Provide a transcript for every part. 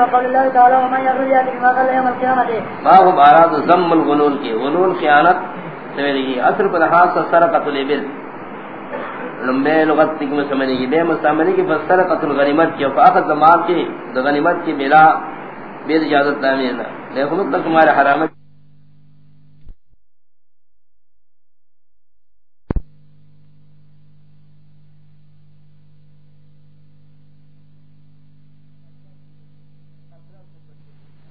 وقال الله تعالى ومن يغل يأتي بما قال يوم القيامة. باب بارات زم الغلول کی غلول خیانت سمجھے گی اصل پر حاصل سرقت الابل لمبے لغت تک میں سمجھے گی بے مستعملی کی سرقت الغنیمت کی فاقت زمان کی غنیمت کی بلا بے اجازت تعمیر لیکن مطلق ہمارے حرامت.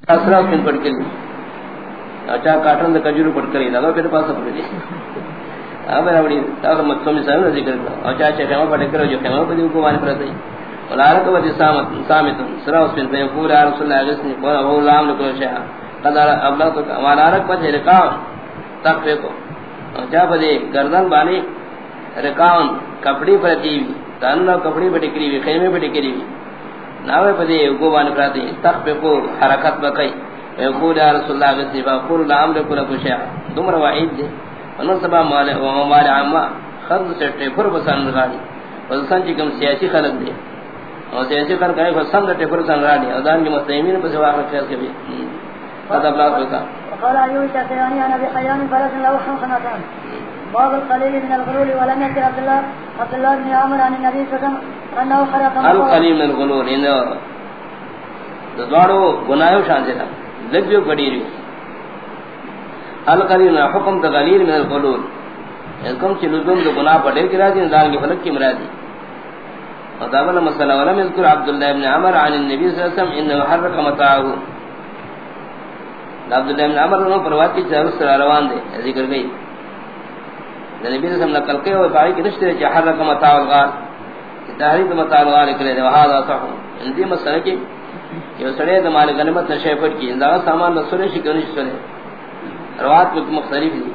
اسرا پن پڑ کے اچھا کاٹن کجور پڑ کر لگا پھر پاس پڑ دی اب راوی تا مکہ میں سن ذکر اچھا اچھا کہ پڑ کر جو کہ وہ کو مان پر دی ولارک و سامت سامت سرا اس پہ پورا رسول اللہ علیہ وسلم اور وہ لام کو شاہ قدر ابلا تو ولارک و رکا تک کو اچھا بدی گردن بانی رکاون کپڑی پر کی تن کپڑی پر ٹکری خیمے پر ٹکری ناوے پدی کو وان پراتی تخفقو حرکت بکئی یقول رسول اللہ علیہ وسلم قول لا امر کل کشا دمر وعید دے انہوں سبا مالے و مال عامہ خرد سے ٹیفر بسان رگانی وزسان چکم سیاسی خلق دے اور سیاسی خلق کرے فسان دا ٹیفر بسان رگانی ادان کی مستعمین پس واقع خیال کے بھی قد ابلاغ بکا. وقال ایوی شاکرانی انا بخیان فرس لو حنخناتان باب القليل من الغلول ولم يذكر عبد الله عبد الله بن عمر عن الله عليه وسلم. انه من الغلول یعنی ان دوارو گناہو شان سے لگیو گڑیری. القليل حکم تغلیل من الغلول. حکم چ لزوم دو گناہ پڑے کہ راضی دار کی فلک کی مرادی وذابل مسئلہ ولم يذكر عبد الله بن عمر عن النبي صلى الله عليه وسلم انه حرك متاعه عبد الله بن عمر نے پروات کی چاروں سے روان دے، ذکر گئی. نبی صلی اللہ علیہ وسلم نقل کے اور باقی کے نشتے کہ حرک متاع الغار. تحریک متاع الغار کرے دے وہذا صح اندی یعنی مسئلہ کی کہ سڑے دمال غنیمت نشے پٹ کی انداز سامان رسول شی کنی سنے روات کو مختلف دی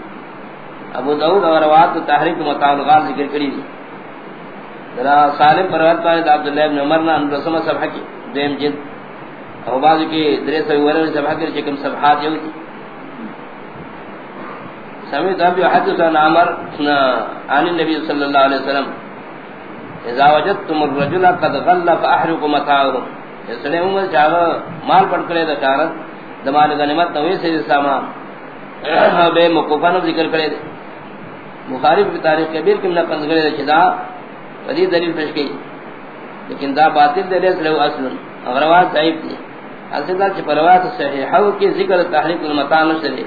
ابو داؤد اور روات کو تحریک متاع ذکر کری دی ذرا سالم پروات پائے عبداللہ ابن عمر نے رسم صفحہ کی دیم جد اور بعض کی درے دریس ورن صفحہ کی چکم صفحات یوں تھی سمعت ابي حدث عمر عن النبي صلى الله عليه وسلم. اذا وجدتم الرجل قد غل فاحرق متاعه. اسنے عمر چاہ مال پڑ کرے دا دکار دمال غنیمت نوے سے سامان بے مقفن ذکر کرے۔ دے مخالف کی تاریخ کبیر کی نقل کرے دے چدا ودی دلیل پیش کی۔ لیکن دا باطل دلیل لو اصل۔ اور روایت ضعیف تھی اصل دا چ پروات صحیح ہو کی ذکر تحریک المتاع نشری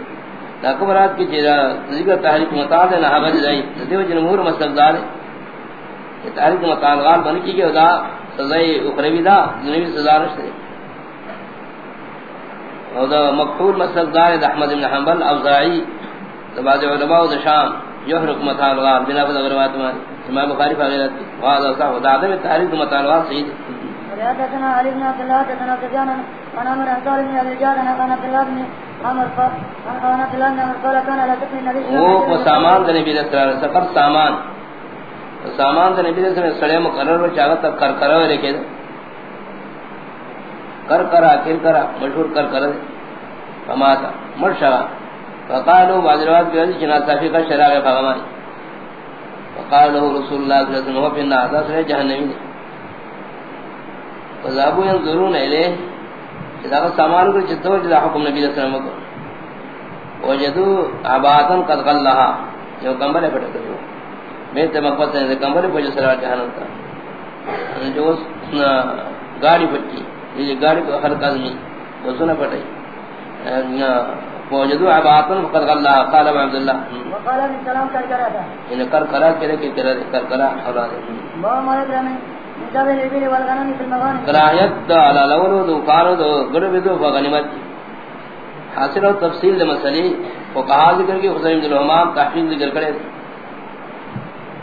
دا کمرات کی چیزا ذکر تحریک مطالع نہ حبج جائی دیو جمہور مسئلہ دار۔ ہے مطالع غال بن کی کہ دا اخروی دا دنیوی سزا رشتے اور دا مقبول مسئلہ دار ہے احمد بن حنبل اوزاعی بعض علماء دا شام یحرک مطالع غال بنا فضا غروات ماری امام بخاری فاغیرت کی وہاں صاحب دا عدم حدثنا علي بن عبد الله حدثنا سفيان عن عمر عن طارق بن ابي جاد عن عبد الله بن عمر قال عن عبد الله بن عمر قال كان على سفن النبي صلى الله عليه وسلم. وہ سامان دے نبی صلی اللہ علیہ وسلم سفر سامان۔ سامان دے نبی صلی اللہ سڑے مقرر و چاہت تک کر کرا لکھے کر کرا کر کرا مشہور کر کرا فما تھا مرشا فقالوا بعض روایت کی جنا صافی کا شراغ فغمائی فقال رسول الله صلی اللہ علیہ وسلم وہ پھر نہ سے جہنمی فذابوا ينظرون الیہ۔ جدا سامان کو جتو، جدا حکم نبی صلی اللہ علیہ وسلم کو۔ وجدوا عباتن قد غلها جو کمبل ہے پٹک میں تے مقصد ہے کمبل پہ جو سرا جہنم تھا۔ جو گاڑی پٹی یہ گاڑی کو ہر قدمی وہ سنا پٹائی وجدوا عباتن قد غلها قال عبد الله وقال من سلام کر کرا تھا ان کر کرا کرے کہ کر کرا اولاد بابا مالک رحمہ کراہیت علی الاول دو کارو دو گرب دو غنیمت حاصل و تفصیل مسئلے فقہا ذکر کی حسین بن الحمام تحقیق ذکر کرے۔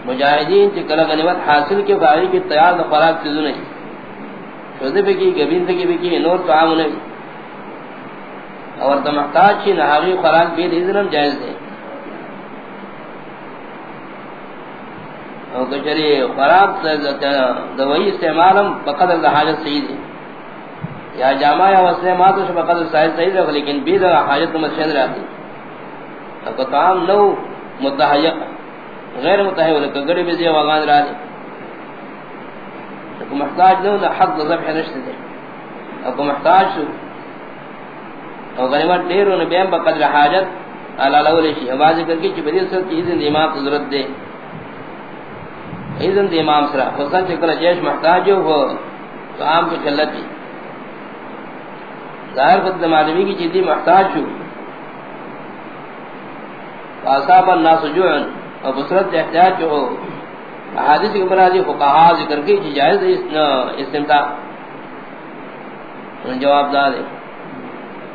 مجاہدین چی کلا غنیمت حاصل کے فائدے کی تیار دا خوراک چیزوں نہیں شدہ پہ کی گبین پہ کی بھی کی نور تو عام نہیں اور دا محتاج چی نحاقی خوراک بید اذنم جائز دے. او کچری خراب دوائی استعمالم بقدر دا حاجت صحیح دی یا جامع یا وصلے ماتو شو بقدر صحیح دی لیکن بید حاجت مسجد رہتی او کتام نو متحیق غیر متحیق لکا گڑی بیزی وغان رہتی لیکن محتاج نو دا حق دا ذبح نشت دی او محتاج شو، او غنیمت ډیر نو بیا په قدر حاجت الا لول شي. اواز ذکر کی چې په دې سره چې اذن امام ته ضرورت ده اذن امام سره. خصوصا چې کله جیش محتاج ہو تو عام کی قلت دی ظاہر خود معلومی کی چیزی محتاج شو. فاصاب الناس جوعن اور بسرت احتیاج جو ہو. احادیث کے برازی فقہا ذکر کی چی جائز استمتاع. جواب دا دے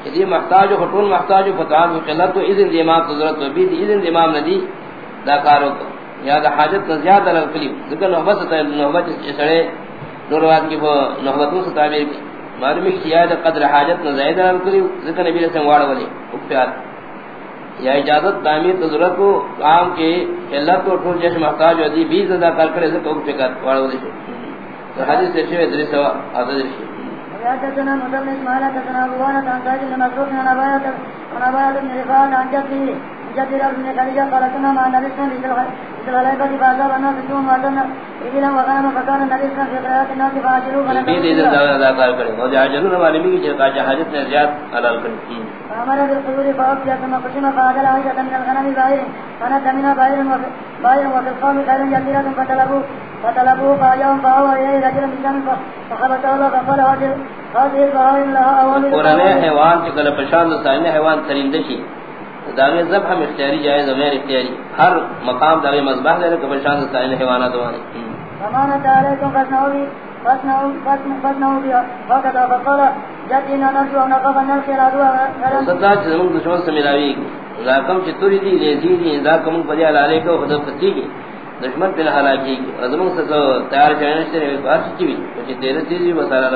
کہ محتاج ہو خطون محتاج ہو فتوان کی قلت تو اذن دی امام تو ضرورت ہو بھی اذن دی امام ندی دا کارو کو. یا دا حاجت کا زیادہ لگلی ذکر نحبت سے نحبت اسڑے نوروات کی نحبتوں سے تعبیر کی معلومی کی قدر حاجت نہ زیادہ لگلی ذکر نبی رسم وارا ولی. اکتیار. یا اجازت تعمیر تو ضرورت کو کام کے علت کو ٹھول جیسے محتاج ہو دی بیز ادا کر کرے ذکر اکتیار وارا ولی تو حدیث سے شوئے دری سوا آتا دری شوئے وحدثنا مدن اسماعيل حدثنا ابو بكر عن سعيد بن مسعود عن ابي عن ابي بن رفاعه عن جده جده بن خديجه قال كنا مع النبي صلى الله عليه وسلم الغلبة فأصاب الناس سوء وأذن إبلا وغنم فكان النبي صلى الله عليه وسلم في قراءة الناس فعجلوا بيد إذن دعوة ذا قال کرے اور عجلوا بھی جتا حاجت نے زیاد حلال کرے فأمر بالقدور فأبقى ثم قسم فعدل عائشة من الغنم باهر فنت منها باهر باهر وفي القوم خير جزيرة فتلبوا فتلبوا فأجاهم فأوى إليه رجل من جنب فحبته الله فقال هذه البهائم لها أول قرآن حیوان چکل پشاند سائن حیوان ترندشی داغے ذبح ہم اختیاری جائز و غیر اختیاری ہر مقام داغے مذبح دے کہ پشاند سائن حیوانات وانے فمانت علیکم فاسنعوا بی فاسنعوا بی وقتا فقال جاتینا نرجو و نقف النرس الادوہ صدا چیزمون دشمن سے ملاوی ذاکم چی توری دی لیزی دی ذاکم پدی علالی کو خدا فتی کی دشمن پہ حلاکی کی ازمون سے تیار چاہنشتے رہے بات چی بھی چی تیرے تیزی بسارا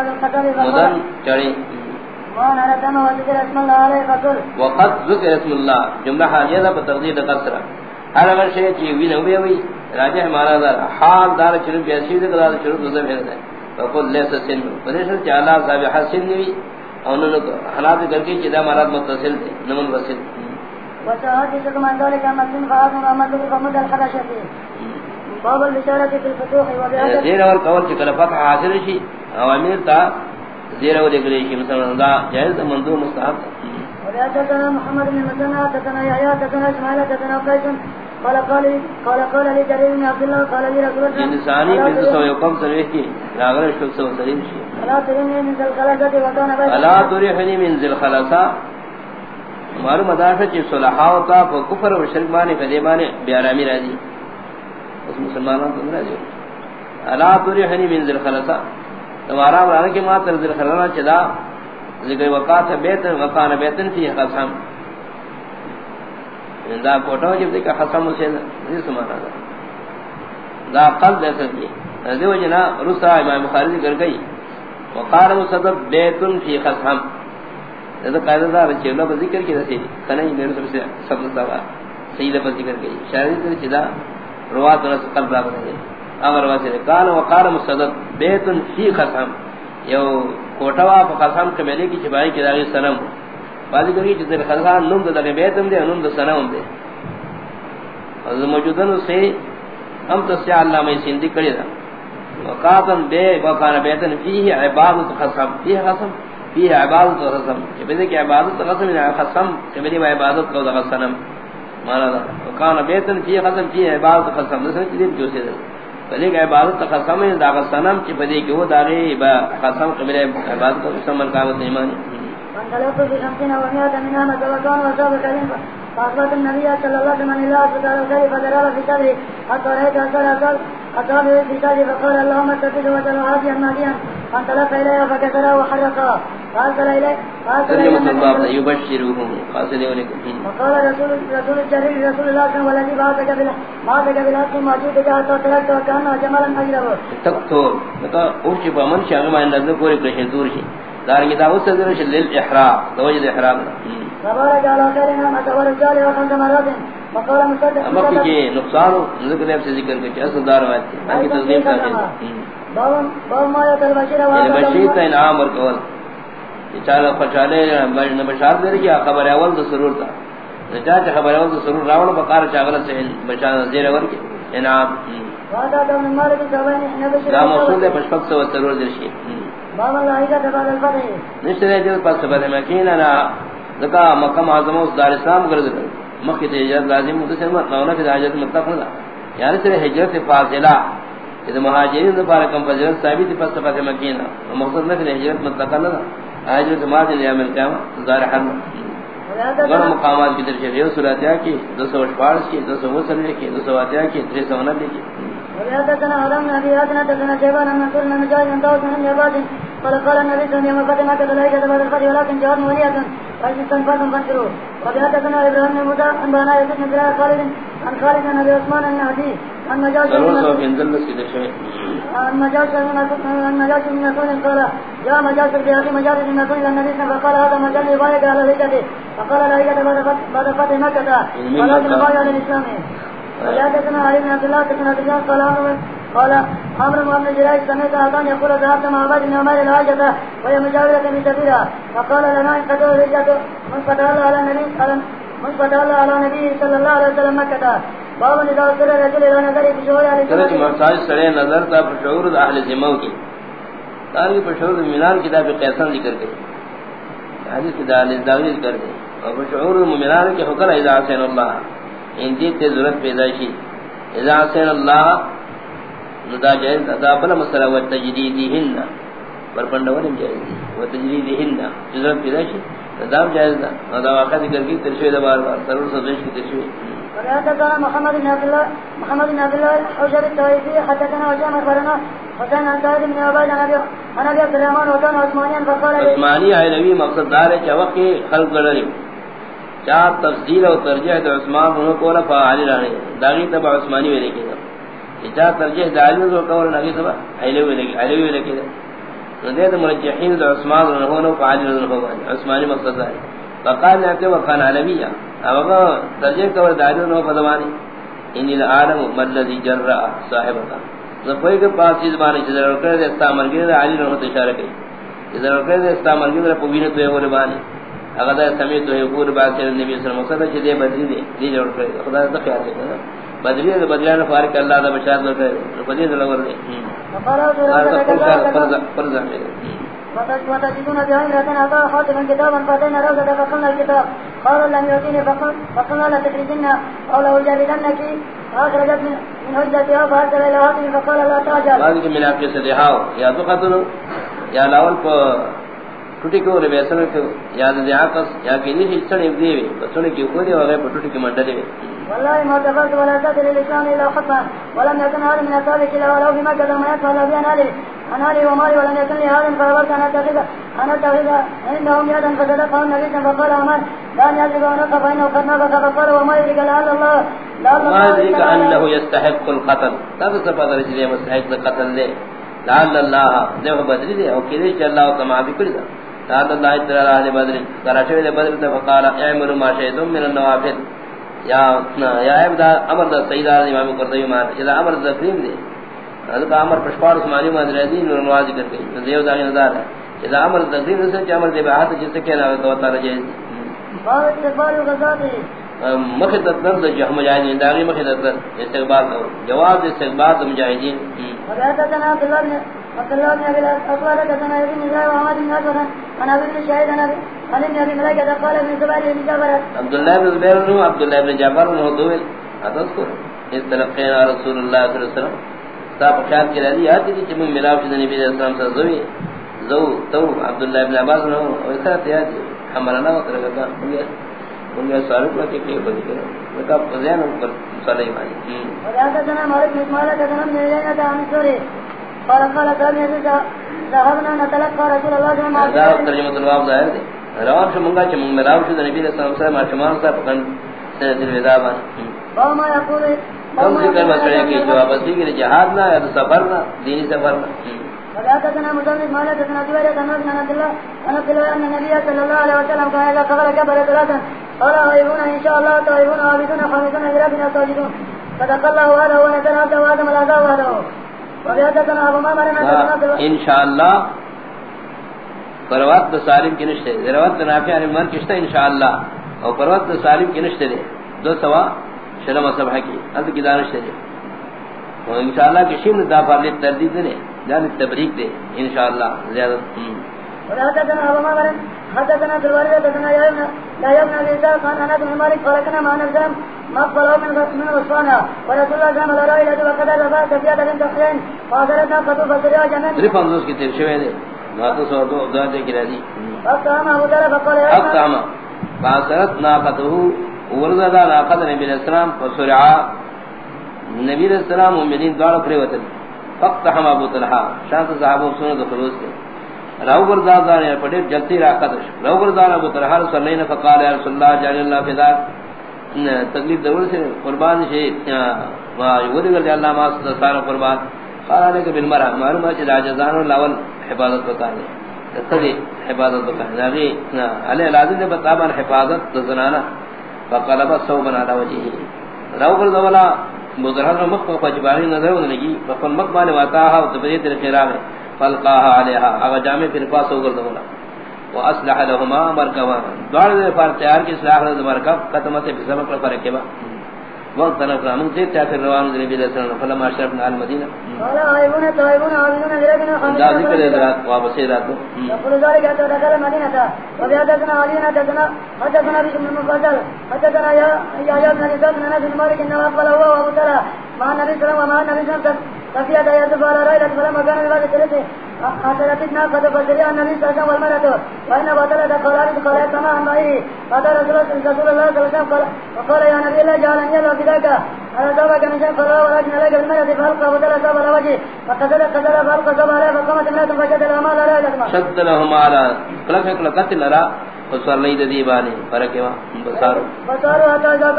القدر مدن چڑی وقد ذکر اسم اللہ. جملہ حالیہ دا بتقدیر قصر. ہر اگر شئی چی وی نوی راجح مانا دار حال دار چنو بیاسی دے قدار چنو دوزر ہے دے فقل لیس سن فدیشن چی اللہ صاحب حسن نوی انہوں نے حالات کر کے چیدہ مراد متصل دے نمن وصل. وسعادي سكم عن ذلك مسلم فعاد محمد فمد الحرشة باب البشارة في الفتوح وبهذا زیر اول قول چکل فتح حاصل شی اوامیر تا اول اگلی شی مثلا دا جائز مندو مستحب وبهذا محمد بن مسنى تتنا يحيى تتنا اسماعيل تتنا قيس قال قال قال قال لي جرير بن عبد الله قال لي رسول الله انسانی بنت سو سرویح کی لاغر شک سو سلیم شی۔ لا تريني من ذا الخلقة وكان بيت الا تریحنی من ذل خلصا ہمارو مدافع چی صلحاء تا کفر و شرک بانے فدے بانے بیارامی راجی اس مسلمانوں تو راجی الا تریحنی من ذل خلصا تمہارا برانا کے ماتر ذل خلصا چدا ذکر وقات بیت، وقان بیتن فی قسم. دا کوٹو جب دیکھا قسم سے نہیں سمانا دا. دا قلب ایسا کی. دیو جنا رسا امام بخاری ذکر گئی. وقال مصدق بیتن فی قسم. دا قاعدہ دار چھ لو ذکر کی رسی کنے میرے سب سے سب سوا سید پر ذکر گئی. شاعری تے چدا روات رس قلب را بنا بنے امر واسے قال وقال مصدق بیتن فی قسم. یو کوٹوا په قسم کې ملي کی چبای کی داغي سلام باندې کوي چې د خلقان نوم د بیتم دې نوم د سلام دې از موجودن سے ہم تو سے علامہ سیندی کړی دا. وقاتن بے، وقان بیتن فيه عبادت قسم. فيه قسم؟ فيه عبادت قسم. چې به کې عبادت قسم نه قسم چې به عبادت کو دا قسم معنا دا. وقان بیتن فيه قسم فيه عبادت قسم. دې چې دې جو سے بلے کہ عبادت قسم ہے دا قسم چې بدی کہ وہ داغے قسم قبل عبادت کو قسم من قامت ایمان فانطلقوا بخمسين ومئة منها متوكان وصاب كريم فأصبت النبي صلى الله عليه وسلم إلى أسفل الخير فدرال في صدره حتى رأيت أثر أثر أصابه في صدره فقال اللهم استفيد وسلم عافيا ماديا فانطلق إليه فكسره وحرقه يبشرهم قاصد رسول رسول الجليل رسول الله والذي بعثك بعثك جمالا ما توجد فبارك على خيرنا ما وخمس مرات. مصدق اما نقصان ذکر ہے سے ذکر کہ اصل دار ہے کہ تسلیم کر دیں باب باب ما بشير انعام اور قول چالا خوشالے نہ بشار دے کہ خبر اول تو ضرور تھا نہ چاہے خبر اول تو ضرور راول بقار چاغل سے بشار زیر اور کے انعام. دا موصول دے پشپک سو ترور درشی باب الله اذا تبع الفتح نشترے جو پاس سبت مکین انا ذکا مکہ معظم اس دار اسلام گرد کر مکہ تے ہجرت لازم مدسے مولا کی حاجت مطلق نہ یعنی سے ہجرت فاضلہ. کہ مہاجرین دوبارہ کم فضیلت ثابت پاس سبت مکین مقصد نہ کہ ہجرت مطلق نہ ہجرت ماضی لیامل قیام دار حرم غیر مقامات کی درجہ یہ صورت ہے کہ 248 کی 290 کی 280 کی 390 کی. وحدثنا علم نبي هاتنا تسنى شيبان أن نقول من مجاز من طوس من جبات قال قال النبي صلى الله عليه وسلم فتنا كذلك تبادل الفتح ولكن جواب مولية فإذن استنفاكم فانشروا وبهدثنا إبراهيم الموسى أن بانا يسد من بلاد خالد عثمان أن هدي عن مجاز عن مجاز عن مجاز من نقول قال جاء مجاز في هذه مجاز من نقول إلى النبي صلى الله عليه وسلم. فقال هذا مجاز يبايع على الهجة فقال هجة بعد فتح مكة. ولكن بايع على الإسلام وحدثنا علي بن عبد الله بن عبد الله قال قال عمرو بن جريج سمعت ابان يقول ذهبت مع عباد بن عمر الحاجة وهي مجاورة من سبيلها فقال لنا ان قد رجعت من قد على النبي من قد على النبي صلى الله عليه وسلم مكة. الى نظر بشعور اهل الذمه محتاج سڑے نظر تھا شعور اہل ذمہ کی تاریخ پر شعور مینار کتاب ذکر گئی حدیث دال داوی ذکر گئی اور شعور المؤمنان کے حکم اذا حسین اللہ۔ ان دی تے ضرورت پیدا شی۔ اذا حسین اللہ ندا جائز ادا بلا مسئلہ و تجریدہن پر پندورن جائز و تجریدہن ضرورت پیدا شی۔ ندا جائز دا۔ ادا واقع ذکر کی ترشوی دا بار بار ضرور سبش کی ترشوی۔ وحدثنا محمد بن عبد الله محمد بن عبد الله حجر التوحيدي حدثنا وجامع فرنا وكان عن زائد بن عبيد عن ابي عبد الرحمن وكان عثمانيا فقال عثماني ہے نبی مقصد دار ہے چوک کے خلق لڑی چار تفضیل اور ترجیح تو عثمان انہوں کو رفع علی رہنے داغی تبع عثمانی میں لکھے گا۔ چار ترجیح دالی کو کہو نبی تبع علی میں لکھے علی میں لکھے گا۔ تو مرجحین عثمان انہوں کو علی انہوں کو عثمانی مقصد ہے فقال نے کہ وكان علویہ۔ اب ترجیح کو دالی انہوں کو زمانے ان العالم ملذی جرع صاحبہ زفوی کے پاس چیز بانے چیز رکھے دے استعمال کی علی انہوں کو اشارہ کی چیز رکھے دے استعمال کی پوینت ہوئے وہ بانے اگر دا سمیت ہے پور بات سے نبی صلی اللہ علیہ وسلم چے دے بدلی دے دی جوڑ کر خدا دا خیال ہے بدلی دے بدلیاں فارق اللہ دا بشار دے بدلی دے۔ لور دے فرض ہے وتجدون رتن أبا خاتما كتابا فاتينا روزة فقلنا الكتاب. قالوا لم يؤتيني فقلنا لا تخرجن أو لو جلدنك أخرجت من حجتها فأرسل إلى هاتم فقال لا تعجل بعد من آپ کے صدحاو یا تو قتل یا لاول کو ٹوٹی کو رے ویسن کو یاد دے آپس یا کہ نہیں سڑے دی وی سنے کی کو دی وغیرہ ٹوٹی کی منڈے دی والله ما تفضل ولا تدل الاسلام الا خطا ولم يكن هذا من السابق الا ولو بما ما يفعل بها نادر انا لي ومالي ولم يكن لي هذا فقبلت انا اتخذ انا اتخذ عندهم يدا فصدقه النبي فقال عمر لا يجب ان اقف فانه قد نبك فقال وما يدرك لعل الله ما يدرك انه يستحق القتل. تب سبب رجل مستحق القتل ليه لعل الله ذو بدر دے. او کدی چ اللہ کما بھی کڑی قال الله تعالى على بدر قرات نے بدر تے فقال اعملوا ما شئتم من النوافل. یا یا ابدا امر دا سیدہ امام قرطبی ما اذا امر ذکرین دے. حضرت امر پشپار عثمانی ما درین نور نواز کر گئی دیو دا نظر ہے اذا امر ذکرین سے کہ امر دے بہات جس سے کہنا تو تعالی جائز باب استقبال غزاتی مخدت درد جو مجاہدین داغی مخدت استقبال جواب استقبال مجاہدین وحدثنا عبد الله بن عبد الله بن ابن بن ابي ملائكه قال ابن زبير بن جابر عبد الله بن زبير بن عبد الله بن جابر بن هدويل اذكر استلقينا رسول الله صلى الله عليه وسلم صاحب خیال کے لیے آتی تھی کہ من ملاو شد نبی علیہ السلام سے زوی زو تو عبداللہ ابن عباس نے ویسا تیاد ہمارا نام اتر گا ان میں سوال کو کہ کہ بدی کرو میں کہا فزیان پر صلی اللہ علیہ وسلم وحدثنا مالك بن مالك بن ميلانة عن سوري. قال قال سامي عزيزا ذهبنا نتلقى رسول الله صلى الله عليه وسلم. ترجمة الواب ظاہر دے رواب شو منگا چھ منگ ملاو شو نبی علیہ السلام صلی اللہ علیہ وسلم پکن سنت الوداع بان وما يقول کم ذکر بسرے کی جواب اسی کہ جہاد نہ یا سفر نہ دینی سفر نہ عبد الله عن عبد الله ان النبي صلى الله عليه وسلم كان اذا قبل كبر ثلاثا قال غيبون ان شاء الله طيبون عابدون خامسون بربنا ساجدون صدق الله هذا هو نزل عبد وادم العذاب هذا وحدثنا ابو ما مرنا ان شاء الله پروات سالم کی نشتے ضرورت نافع من انشاءاللہ اور پروات سالم کی نشتے دو سوا شرم صبح کی انت کی دانش دے انشاءاللہ کہ شیم دا فارلی تردید دے جان تبریک دے انشاءاللہ زیادہ۔ وحدثنا ابو معمر حدثنا الوالد حدثنا ابن لا ابي ذر قال انا بن مالك فركنا مع نزام مقبل من من وصانا ورسول الله صلى الله عليه وسلم قد ذبح كفيات بنت حسين فاضرتنا قطو بصريا جنن۔ صرف اندوز کی تیر شوئے دے ما تو سو دو دا دے گرا دی۔ فقام ابو ذر فقال يا اب تاما فاصرت ناقته ورزدا ناقت نبی علیہ السلام فسرعا نبی علیہ السلام مومنین دوار پریوتن فقط ہم ابو طلحہ شاہد صحابہ سنو دخلوس کے رو بردار دار یا پڑے جلتی راقت رو بردار ابو طلحہ صلی اللہ علیہ فقال یا رسول اللہ جعل اللہ فی ذات تکلیف دور سے قربان سے ودی کر اللہ ما صلی اللہ قربان. قال علیہ کہ بالمرہ معلوم ہے کہ راجزان و لاول حفاظت بتا دے حفاظت بتا دے علی لازم نے بتا حفاظت زنانہ فقلب صوبا على وجهه. رو دولا مدرہ مخ کو فجباری نظر ہونے لگی. فقل مخ بانے واتاہا و تبریت الخیرہ میں فلقاہا علیہا. اگا جامع پر پاس ہو کر دولا و اصلح لہما مرکبا. دوار دے فار تیار کی اصلاح لہما مرکب. ختمت بسبق لفرکبا وقت طرف رامن سے چاہتے روان دے نبی علیہ السلام فلما اشرفنا على المدینہ قال آئیبون تائیبون آمینون دربنا دا ذکر ادرات واپسی راتو يقول ذلك حتى دخل المدينة وبيحدثنا علينا حدثنا حدثنا بشم المفضل حدثنا يا يا ابن نساء من مالك انما قال هو وابو سلمة مع عليه وسلم ومع ففي هذا يصف على رأيلة فلما كان الوالد ثلاثة حسنتنا قد فزريا النبي صلى الله عليه وسلم والمرأة وإن بطل دخلال دخلال سماء معي قال رسول الله صلى الله عليه وسلم وقال يا نبي الله جعلني الله فداك على ذلك نشان فلا ولكن لك بالمرأة فألقى بدل صاب على وجهه فقتل قتل فألقى صاب عليه فقامت امرأة فشد الأمال على رأيلة شد لهم على کلک کلک لرا فسر لید دیبانی فرکوا بسارو بصاروا حتى إذا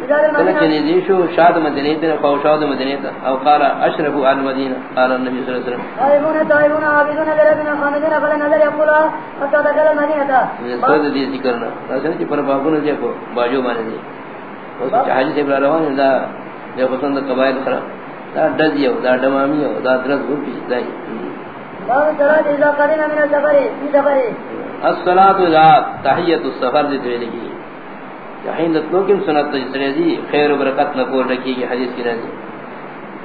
كانت بجار کلچ المدينة نزیشو شاد مدینی تن خوشاد مدینی تن او قال اشرفو آل مدینہ قال النبی صلی اللہ علیہ وسلم۔ تائبون تائبون عابدون دربنا خامدون فلا نظر يقولها حتى دخل المدينة سورت دی ذکرنا رسول چی پر باقون دیکھو باجو مانے دی اس حاجی سے بلا روان دا جو پسند قبائل خرا۔ دا ڈزیو دا ڈمامیو دا درز گوپی دائی باب الصلاة إذا قدم من السفر الصلاة لا تحیت السفر دی دوئے لگی یحین دتلو کم سنت تجسرے دی خیر و برکت نکور رکھی گی حدیث کی رضی۔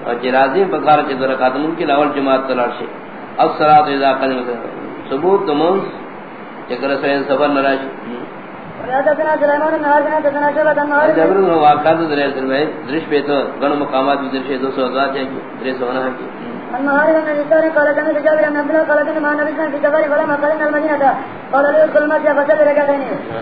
اور جرازیم پکار چی دو رکات ممکن اول جماعت تلار شے الصلاة اذا قدم ثبوت دمونس چکر سوین سفر نراش حدثنا سليمان بن حارث حدثنا شعبة عن معاذ جبر واقعات درش پہ تو گن مقامات درش دو سو ہزار چاہیے درے سو نہ کی عن معاذ بن الإنسان قال كان لجابر بن عبد الله قال كان مع النبي صلى الله عليه وسلم في سفر فلما قدمنا المدينة قال له ادخل المسجد فصل ركعتين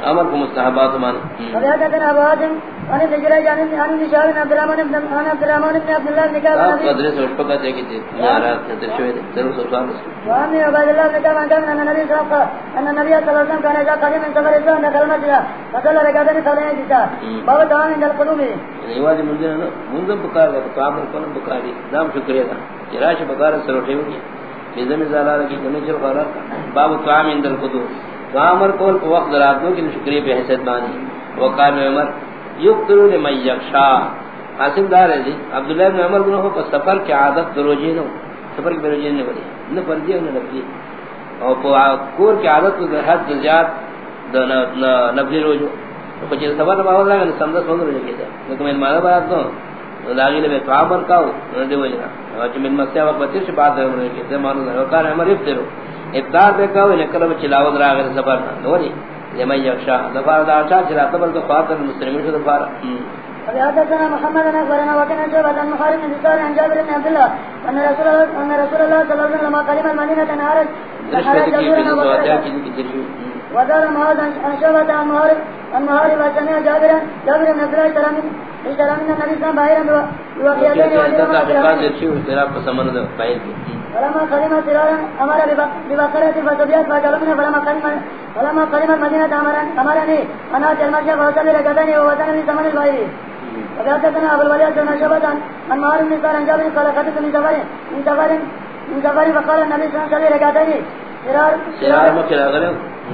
امر کو مستحبات مان وحدثنا أبو هاشم عن ابن جريج عن عن ابن شهاب بن عبد الرحمن بن عن عبد الرحمن بن عبد الله بن كعب بن آپ أبي قدرے سے پکا دے کی تھی نارا درش میں ضرور سو سال وعن عباد الله بن كعب عن كعب أن النبي صلى الله عليه وسلم أن النبي صلى الله عليه وسلم كان إذا قدم من سفر الإسلام دخل المسجد فصل ركعتين قبل أن يجلس. باب الدعاء عند القلوب. نیواز منزل نہ منزل پکار ہے تو عمل کو بکاری نام شکریہ جراش پکار سر اٹھے ہوگی نظام زالار کی جمع چر قرار باب طعام عند القدو عامر کول کو وقت راتوں کی شکریہ پہ حیثیت بانی وقال عمر یقتلوا لمن یخشا۔ حاصل دار ہے جی عبداللہ بن عمر بن ہو سفر کی عادت دروجی نو۔ سفر کی دروجی نے بڑی۔ نہ فرضی نہ نفلی۔ اور کور کی عادت کو حد زیاد نفلی روجو۔ کچھ سفر نہ باور لگا سمجھ سن رہے کہ لیکن میں مانا بات تو لاگی نے تو عمر کا دے وجنا اچ من مسیا وقت بچے سے بات ہے کہ تے مانو نہ کار عمر افطرو افطار دے کا نے کلو چلاو درا اگر سفر نہ وری لما یخشا دفار دا چا چلا تبل تو خاطر مسلمین سے دفار حدثنا محمد بن اخبرنا وكان شعبة عن محارب بن بسار عن جابر بن عبد الله. ان رسول الله ان رسول الله صلى الله عليه وسلم قدم المدينة نهارا رشوت کی بھی زوجہ کی کی ترجمہ وقال معاذ عن شعبة عن محارب عن محارب سمع جابر جابر بن عبد الله من اشترى من النبي صلى الله عليه وسلم بوقيتين فلما قدم سرارا امر ببقرة فسبيت فجلبنا فلما قدم فلما قدم المدينة امرني انا اتي المسجد فوصلي ركعتين ووزن في ثمن البعير وحدثنا ابو الوليد بن عن معاذ بن سار عن جابر قال قدمت من سفر من سفر من سفر فقال النبي صلى الله عليه وسلم ركعتين سرار سرار مکہ اگر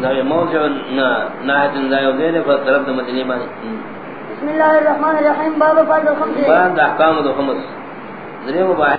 موت نہ نہ دایو دے پر طرف مدینے بانی بسم الله الرحمن الرحيم. باب فرض الخمس. بیان احکام الخمس. ذریعہ